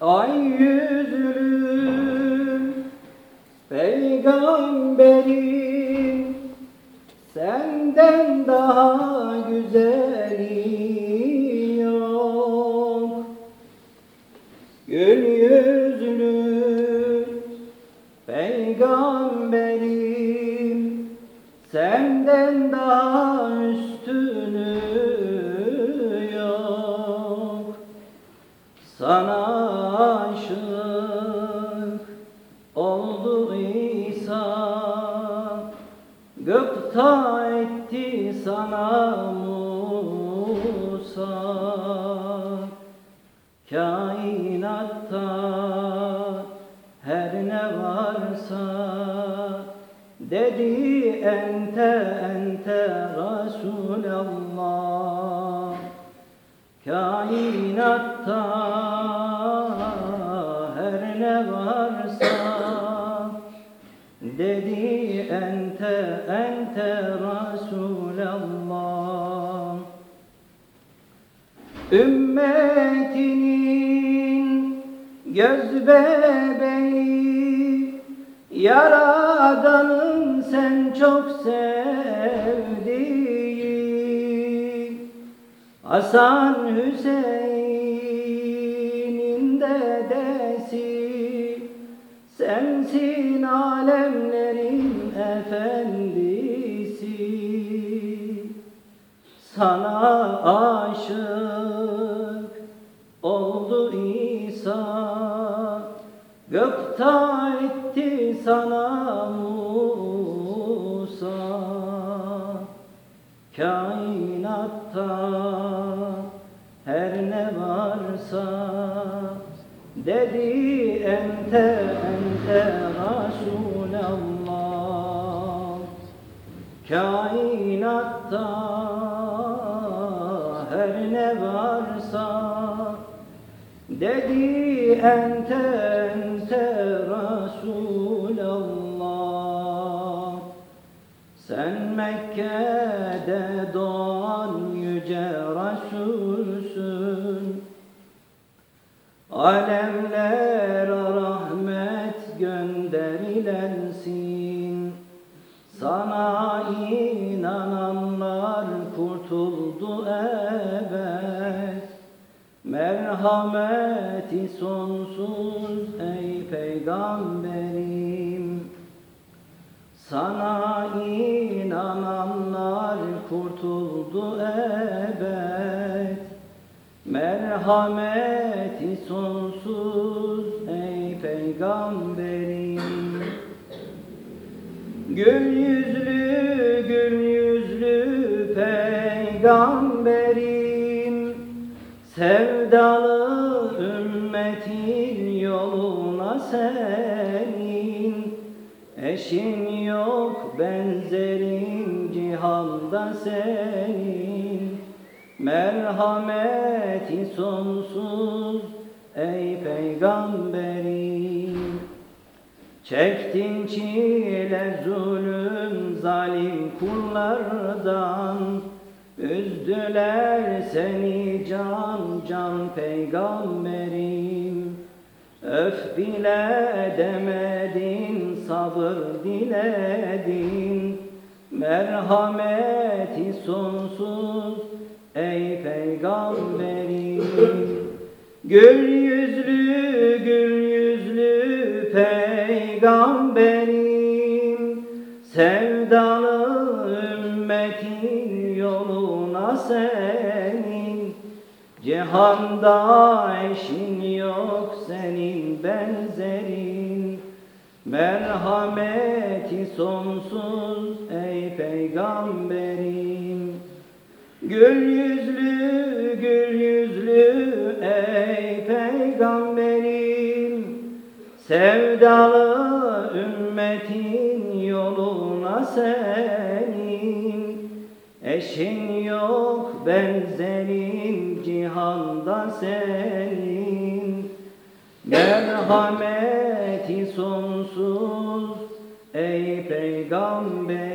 Ay yüzlüm peygamberim Senden daha güzeli yok. Gül yüzlü peygamberim Senden daha oldu İsa Gıpta etti sana Musa. Kainatta her ne varsa Dedi ente ente Resulallah. Kainatta her ne varsa Dedi ente ente Resulallah Ümmetinin göz bebeği Yaradanın sen çok sevdiği Hasan Hüseyin'in dedesi Sensin alemlerin efendisi. Sana aşık oldu İsa. Gıpta etti sana Musa. Kainatta her ne varsa Dedi ente ente Resulallah Kainatta her ne varsa Dedi ente ente Resulallah Sen Mekke'de Alemlere rahmet gönderilensin. Sana inananlar kurtuldu evet. Merhameti sonsuz ey peygamberim. Sana inananlar kurtuldu evet Merhameti sonsuz ey peygamberim. Gül yüzlü gül yüzlü peygamberim. Sevdalı ümmetin yoluna senin. Eşin yok benzerin cihanda senin Merhameti sonsuz ey peygamberim. Çektin çile zulüm zalim kullardan Üzdüler seni can can peygamberim. Öf bile demedin sabır diledin Merhameti sonsuz Gül yüzlü gül yüzlü peygamberim. Sevdalı ümmetin yoluna senin. Cihanda eşin yok senin benzerin. Merhameti sonsuz ey peygamberim. Gül yüzlü peygamberim Sevdalı ümmetin yoluna senin. Eşin yok benzerin cihanda senin. Merhameti sonsuz ey peygamberi